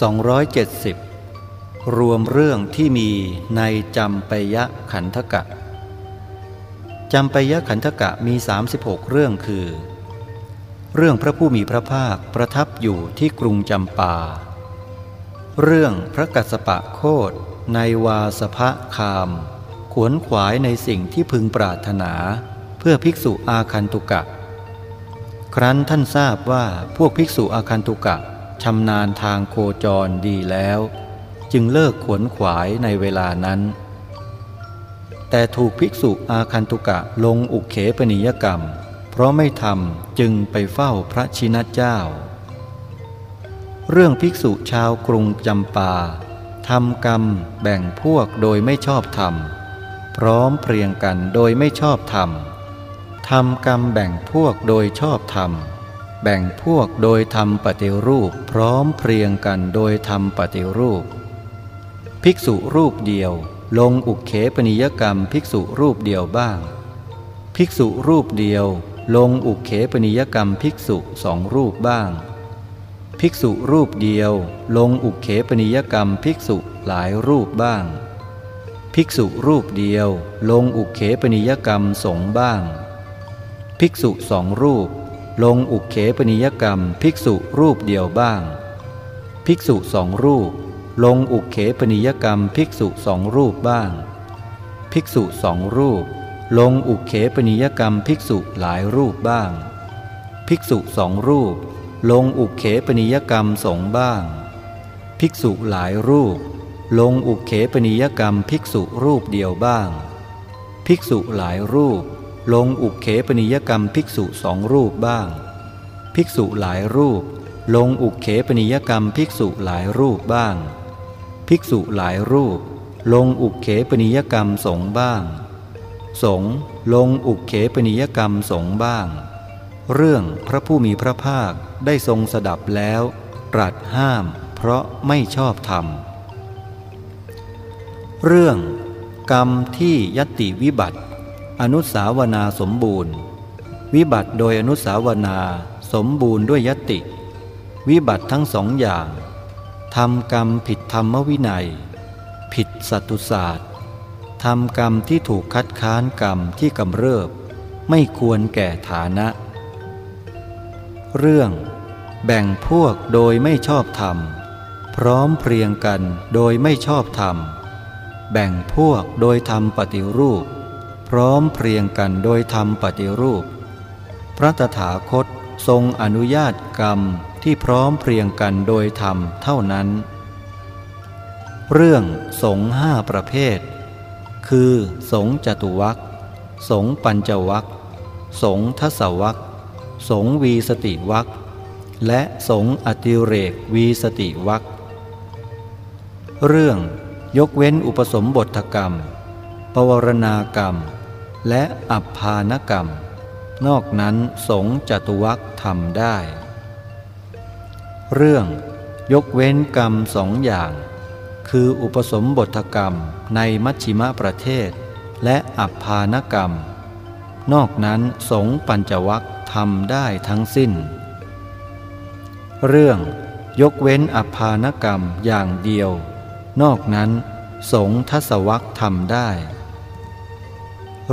270 รวมเรื่องที่มีในจำปยะขันธกะจำปยะขันธกะมี 36 เรื่องคือ เรื่องพระผู้มีพระภาคประทับอยู่ที่กรุงจำปา เรื่องพระกัสสปะโคดในวาสภคาม ขวนขวายในสิ่งที่พึงปรารถนาเพื่อภิกษุอาคันตุกะ ครั้นท่านทราบว่าพวกภิกษุอาคันตุกะ ชำนาญทางโคจรดีแล้ว จึงเลิกขวนขวายในเวลานั้น แต่ถูกภิกษุอาคันตุกะลงอุเขปนิยกรรม เพราะไม่ทำจึงไปเฝ้าพระชินเจ้า เรื่องภิกษุชาวกรุงจำปาทำกรรมแบ่งพวกโดยไม่ชอบธรรม พร้อมเพรียงกันโดยไม่ชอบธรรมทำกรรมแบ่งพวกโดยชอบธรรม แบ่งพวกโดยทำปฏิรูปพร้อมเพรียงกันโดยทำปฏิรูป ภิกษุรูปเดียว ลงอุเขปนิยกรรม ภิกษุรูปเดียวบ้าง ภิกษุรูปเดียว ลงอุเขปนิยกรรม ภิกษุสองรูปบ้าง ภิกษุรูปเดียว ลงอุเขปนิยกรรม ภิกษุหลายรูปบ้าง ภิกษุรูปเดียว ลงอุเขปนิยกรรมสงบ้าง ภิกษุสองรูป ลงอุเขปนิยกรรม ภิกษุรูปเดียวบ้าง ภิกษุสองรูป ลงอุเขปนิยกรรม ภิกษุสองรูปบ้าง ภิกษุสองรูป ลงอุเขปนิยกรรม ภิกษุหลายรูปบ้าง ภิกษุสองรูป ลงอุเขปนิยกรรมสงบ้าง ภิกษุหลายรูป ลงอุเขปนิยกรรม ภิกษุรูปเดียวบ้าง ภิกษุหลายรูป ลงอุเขปนิยกรรมภิกษุสองรูปบ้าง ภิกษุหลายรูป ลงอุเขปนิยกรรมภิกษุหลายรูปบ้าง ภิกษุหลายรูป ลงอุเขปนิยกรรมสงบ้าง สงลงอุเขปนิยกรรมสงบ้าง เรื่องพระผู้มีพระภาคได้ทรงสดับแล้ว ตรัสห้าม เพราะไม่ชอบธรรม เรื่อง กรรมที่ยติวิบัติ อนุสาวนาสมบูรณ์ วิบัติโดยอนุสาวนาสมบูรณ์ด้วยยติ วิบัติทั้งสองอย่างทำกรรมผิดธรรมวินัย ผิดสัตุศาสตร์ทำกรรมที่ถูกคัดค้านกรรมที่กำเริบ ไม่ควรแก่ฐานะ เรื่อง แบ่งพวกโดยไม่ชอบธรรม พร้อมเพรียงกันโดยไม่ชอบธรรม แบ่งพวกโดยทำปฏิรูป ร้อมเพรียงกันโดยทำปฏิรูป พระตถาคตทรงอนุญาตกรรมที่พร้อมเพรียงกันโดยธรรมเท่านั้น เรื่องสงห้าประเภท คือ สงจตุวักสงปัญจวักสงทศวักสงวีสติวักและสงอติเรกวีสติวักเรื่องยกเว้นอุปสมบทกรรม ปวารณากรรม และอัพานกรรม นอกนั้นสงจตุวักทำได้ เรื่องยกเว้นกรรมสองอย่าง คืออุปสมบทกรรมในมัชชิมประเทศ และอัพานกรรม นอกนั้นสงปัญจวักทำได้ทั้งสิ้น เรื่องยกเว้นอัพานกรรมอย่างเดียว นอกนั้น สงทศวักทำได้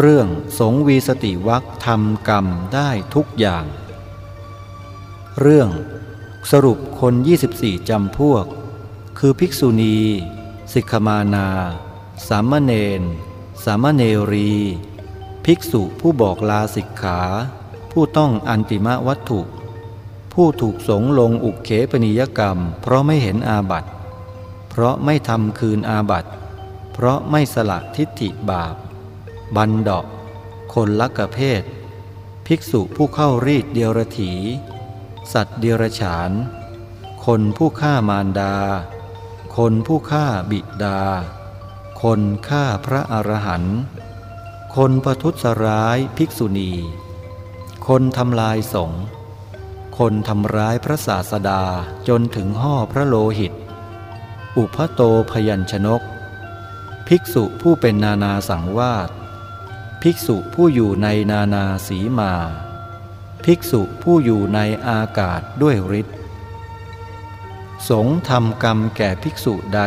เรื่องสงวีสติวักทำกรรมได้ทุกอย่าง เรื่องสรุปคน 24 จำพวก คือภิกษุณี สิกขมานา สามเณร สามเณรี ภิกษุผู้บอกลาสิกขา ผู้ต้องอันติมวัตถุ ผู้ถูกสงลงอุกเขปนิยกรรม เพราะไม่เห็นอาบัติ เพราะไม่ทำคืนอาบัติ เพราะไม่สละทิฏฐิบาป บันดาคนลักะเพศ ภิกษุผู้เข้ารีดเดียรถี สัตว์เดียรฉาน คนผู้ฆ่ามารดา คนผู้ฆ่าบิดา คนฆ่าพระอรหันต์คนประทุษร้ายภิกษุณี คนทำลายสงฆ์คนทำร้ายพระศาสดาจนถึงห่อพระโลหิต อุพโตพยัญชนก ภิกษุผู้เป็นนานาสังวาส ภิกษุผู้อยู่ในนานาสีมา ภิกษุผู้อยู่ในอากาศด้วยฤทธิ์สงทำกรรมแก่ภิกษุใด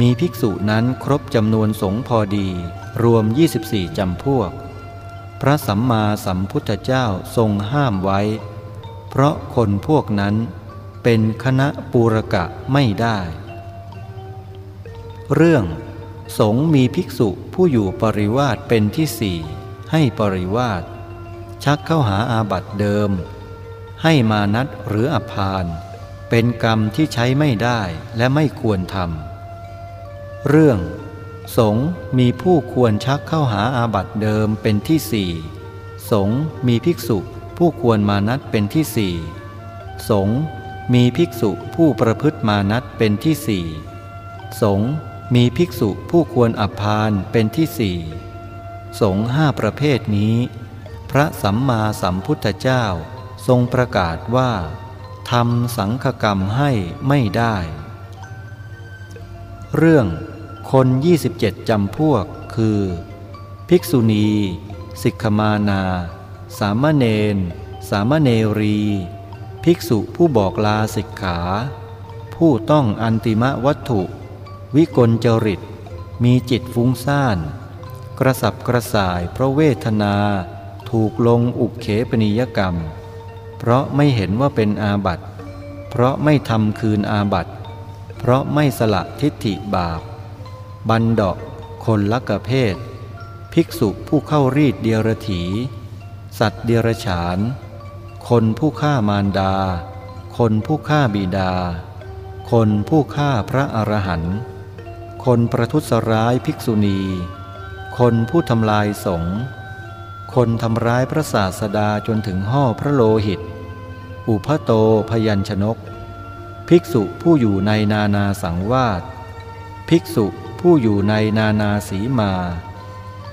มีภิกษุนั้นครบจำนวนสงพอดี รวม 24จำพวก พระสัมมาสัมพุทธเจ้าทรงห้ามไว้ เพราะคนพวกนั้นเป็นคณะปูรกะไม่ได้ เรื่อง สงมีภิกษุผู้อยู่ปริวาสเป็นที่สี่ให้ปริวาสชักเข้าหาอาบัติเดิม ให้มานัดหรืออภาน เป็นกรรมที่ใช้ไม่ได้และไม่ควรทำเรื่อง สงมีผู้ควรชักเข้าหาอาบัติเดิมเป็นที่สี่สงมีภิกษุผู้ควรมานัดเป็นที่สี่สงมีภิกษุผู้ประพฤติมานัดเป็นที่สี่สง มีภิกษุผู้ควรอัพานเป็นที่สี่สงห้าประเภทนี้ พระสัมมาสัมพุทธเจ้าทรงประกาศว่าทำสังฆกรรมให้ไม่ได้ เรื่องคน 27จำพวกคือ ภิกษุณี สิกขมานา สามเณร สามเณรี ภิกษุผู้บอกลาสิกขา ผู้ต้องอันติมวัตถุ วิกลจริต มีจิตฟุ้งซ่าน กระสับกระส่ายเพราะเวทนา ถูกลงอุกเขปนิยกรรม เพราะไม่เห็นว่าเป็นอาบัติ เพราะไม่ทำคืนอาบัติ เพราะไม่สละทิฏฐิบาป บันดาคนลักเพศ ภิกษุผู้เข้ารีดเดียรถี สัตว์เดียรฉาน คนผู้ฆ่ามารดา คนผู้ฆ่าบิดา คนผู้ฆ่าพระอรหันต์ คนประทุษร้ายภิกษุณี คนผู้ทำลายสงฆ์คนทำร้ายพระศาสดาจนถึงห่อพระโลหิต อุพโตพยัญชนก ภิกษุผู้อยู่ในนานาสังวาสภิกษุผู้อยู่ในนานาสีมา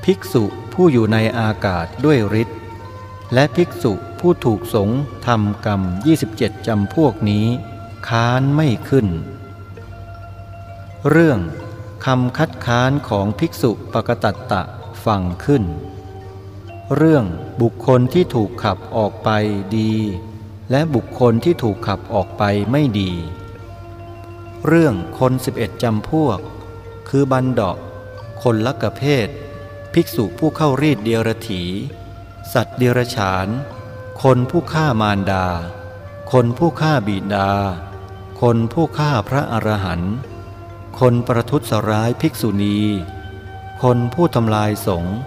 ภิกษุผู้อยู่ในอากาศด้วยฤทธิ์และภิกษุผู้ถูกสงทำกรรม 27จำพวกนี้ ค้านไม่ขึ้น เรื่อง คำคัดค้านของภิกษุปกตัตตะฟังขึ้น เรื่องบุคคลที่ถูกขับออกไปดี และบุคคลที่ถูกขับออกไปไม่ดี เรื่องคนสิบเอ็ดจำพวก คือบันดาคนลักกะเพศ ภิกษุผู้เข้ารีดเดียรถี สัตว์เดียรฉาน คนผู้ฆ่ามารดา คนผู้ฆ่าบิดา คนผู้ฆ่าพระอรหันต์ คนประทุษร้ายภิกษุณี คนผู้ทำลายสงฆ์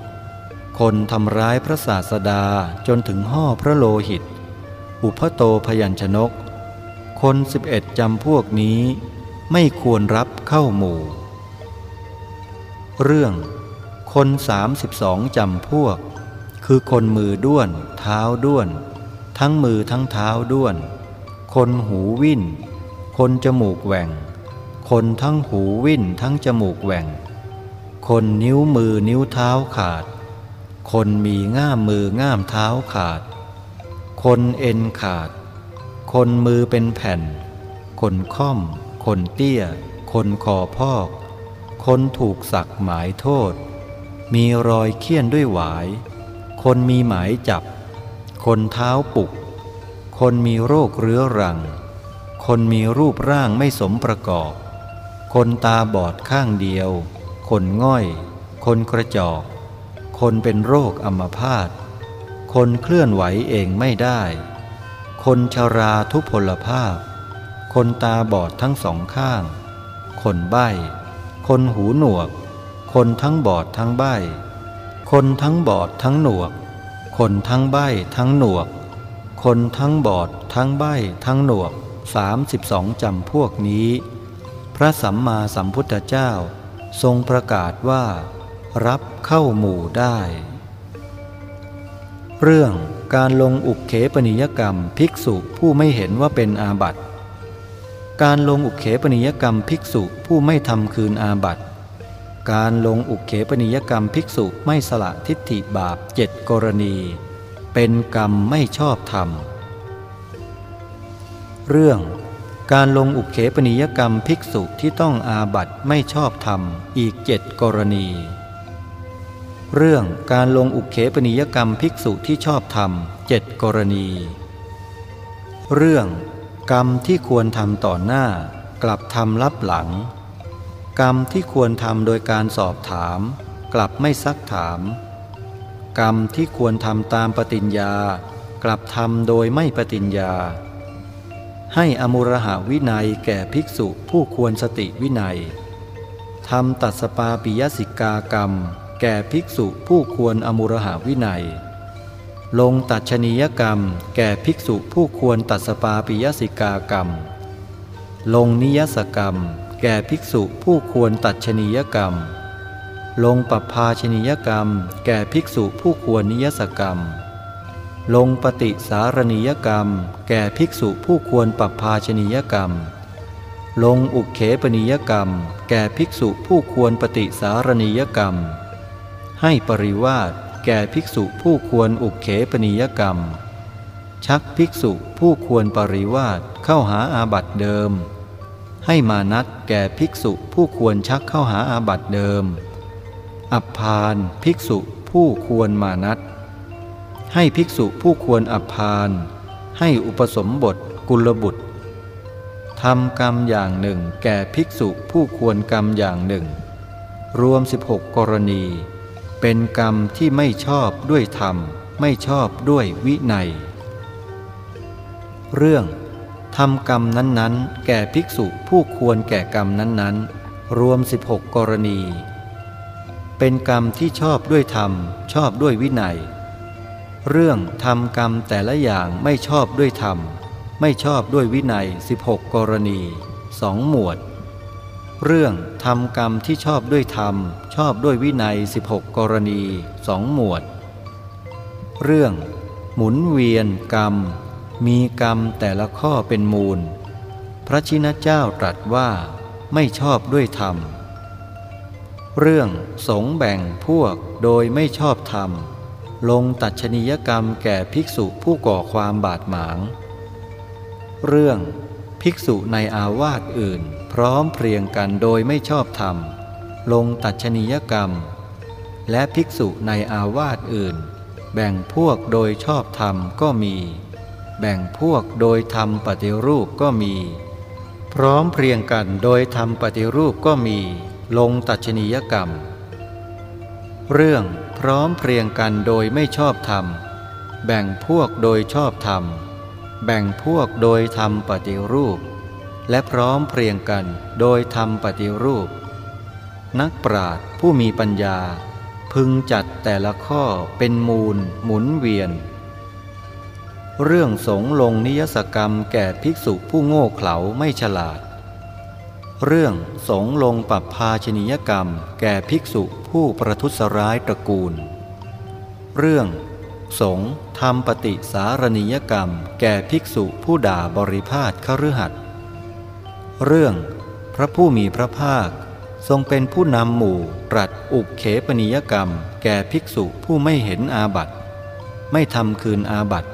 คนทำร้ายพระศาสดาจนถึงห่อพระโลหิต อุพโตพยัญชนก คนสิบเอ็ดจำพวกนี้ไม่ควรรับเข้าหมู่ เรื่อง คนสามสิบสองจำพวก คือคนมือด้วน เท้าด้วน ทั้งมือทั้งเท้าด้วน คนหูวิ่น คนจมูกแหว่ง คนทั้งหูวิ่นทั้งจมูกแหว่ง คนนิ้วมือนิ้วเท้าขาด คนมีง่ามมือง่ามเท้าขาด คนเอ็นขาด คนมือเป็นแผ่น คนค่อม คนเตี้ย คนคอพอก คนถูกสักหมายโทษ มีรอยเคี้ยนด้วยหวาย คนมีหมายจับ คนเท้าปุก คนมีโรคเรื้อรังคนมีรูปร่างไม่สมประกอบ คนตาบอดข้างเดียว คนง่อย คนกระจอก คนเป็นโรคอัมพาต คนเคลื่อนไหวเองไม่ได้ คนชาราทุพพลภาพ คนตาบอดทั้งสองข้าง คนใบ้ คนหูหนวก คนทั้งบอดทั้งใบ้ คนทั้งบอดทั้งหนวก คนทั้งใบ้ทั้งหนวก คนทั้งบอดทั้งใบ้ทั้งหนวกสามสิบสองจำพวกนี้ พระสัมมาสัมพุทธเจ้า ทรงประกาศว่า รับเข้าหมู่ได้ เรื่องการลงอุกเขปนิยกรรมภิกษุผู้ไม่เห็นว่าเป็นอาบัติการลงอุกเขปนิยกรรมภิกษุผู้ไม่ทำคืนอาบัติ การลงอุกเขปนิยกรรมภิกษุไม่สละทิฏฐิบาปเจ็ดกรณี เป็นกรรมไม่ชอบธรรม เรื่อง การลงอุเขปนิยกรรมภิกษุที่ต้องอาบัตไม่ชอบธรรมอีกเจ็ดกรณี เรื่องการลงอุเขปนิยกรรมภิกษุที่ชอบธรรมเจ็ดกรณี เรื่องกรรมที่ควรทำต่อหน้ากลับทำลับหลัง กรรมที่ควรทำโดยการสอบถาม กลับไม่ซักถาม กรรมที่ควรทำตามปฏิญญา กลับทำโดยไม่ปฏิญญา ให้อมุรหาวินัยแก่ภิกษุผู้ควรสติวินัยทำตัดสปาปิยสิกากรรม แก่ภิกษุผู้ควรอมุรหาวินัย ลงตัดชนียกรรม แก่ภิกษุผู้ควรตัดสปาปิยสิกากรรม ลงนิยสกรรม แก่ภิกษุผู้ควรตัดชนียกรรม ลงปภาชนียกรรม แก่ภิกษุผู้ควรนิยสกรรม ลงปฏิสารณียกรรม แก่ภิกษุผู้ควรปภาชนียกรรม ลงอุเขปนิยกรรม แก่ภิกษุผู้ควรปฏิสารณียกรรม ให้ปริวาสแก่ภิกษุผู้ควรอุเขปนิยกรรม ชักภิกษุผู้ควรปริวาสเข้าหาอาบัติเดิม ให้มานัดแก่ภิกษุผู้ควรชักเข้าหาอาบัติเดิม อับพานภิกษุผู้ควรมานัด ให้ภิกษุผู้ควรอับพาน ให้อุปสมบทกุลบุตรทำกรรมอย่างหนึ่งแก่ภิกษุผู้ควรกรรมอย่างหนึ่ง รวม 16 กรณี เป็นกรรมที่ไม่ชอบด้วยธรรม ไม่ชอบด้วยวินัย เรื่องทำกรรมนั้นๆ แก่ภิกษุผู้ควรแก่กรรมนั้นๆ รวม 16 กรณี เป็นกรรมที่ชอบด้วยธรรม ชอบด้วยวินัย เรื่องทำกรรมแต่ละอย่างไม่ชอบด้วยธรรม ไม่ชอบด้วยวินัย 16 กรณีสองหมวด เรื่องทำกรรมที่ชอบด้วยธรรม ชอบด้วยวินัย 16 กรณีสองหมวด เรื่อง หมุนเวียนกรรม มีกรรมแต่ละข้อเป็นมูล พระชินเจ้าตรัสว่าไม่ชอบด้วยธรรม เรื่องสงแบ่งพวกโดยไม่ชอบธรรม ลงตัดชนียกรรมแก่ภิกษุผู้ก่อความบาดหมาง เรื่องภิกษุในอาวาสอื่น พร้อมเพรียงกันโดยไม่ชอบธรรม ลงตัดชนียกรรม และภิกษุในอาวาสอื่น แบ่งพวกโดยชอบธรรมก็มี แบ่งพวกโดยทำปฏิรูปก็มี พร้อมเพรียงกันโดยทำปฏิรูปก็มี ลงตัดชนียกรรม เรื่อง พร้อมเพรียงกันโดยไม่ชอบธรรม แบ่งพวกโดยชอบธรรม แบ่งพวกโดยทำปฏิรูป และพร้อมเพรียงกันโดยทำปฏิรูป นักปราชญ์ผู้มีปัญญา พึงจัดแต่ละข้อเป็นมูลหมุนเวียน เรื่องสงลงนิยสกรรมแก่ภิกษุผู้โง่เขลาไม่ฉลาด เรื่องสงลงปรับภาชนิยกรรมแก่ภิกษุผู้ประทุษร้ายตระกูล เรื่อง สงทำปฏิสารณียกรรมแก่ภิกษุผู้ด่าบริพาทคฤหัสเรื่อง พระผู้มีพระภาค ทรงเป็นผู้นำหมู่ตรัสอุกเขปนิยกรรม แก่ภิกษุผู้ไม่เห็นอาบัตไม่ทำคืนอาบัต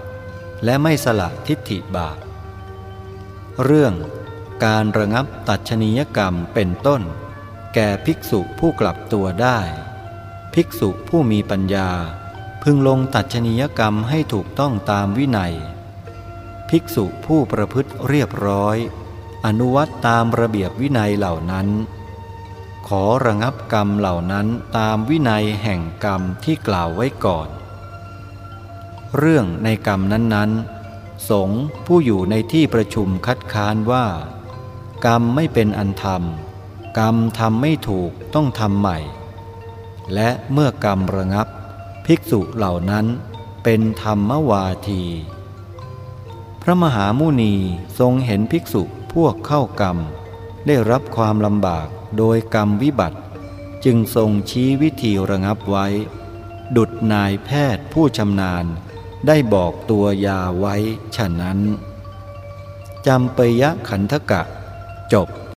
และไม่สละทิฏฐิบาปเรื่อง การระงับตัดชนียกรรมเป็นต้น แก่ภิกษุผู้กลับตัวได้ ภิกษุผู้มีปัญญา พึงลงตัดชนียกรรมให้ถูกต้องตามวินัย ภิกษุผู้ประพฤติเรียบร้อย อนุวัตตามระเบียบวินัยเหล่านั้น ขอระงับกรรมเหล่านั้นตามวินัยแห่งกรรมที่กล่าวไว้ก่อน เรื่องในกรรมนั้นๆสงผู้อยู่ในที่ประชุมคัดค้านว่า กรรมไม่เป็นอันธรรม กรรมทำไม่ถูกต้องทำใหม่ และเมื่อกรรมระงับ ภิกษุเหล่านั้นเป็นธรรมวาที พระมหามุนีทรงเห็นภิกษุพวกเข้ากรรม ได้รับความลำบากโดยกรรมวิบัติ จึงทรงชี้วิธีระงับไว้ ดุดนายแพทย์ผู้ชำนาญได้บอกตัวยาไว้ฉะนั้นจำปยะขันธกะ จบ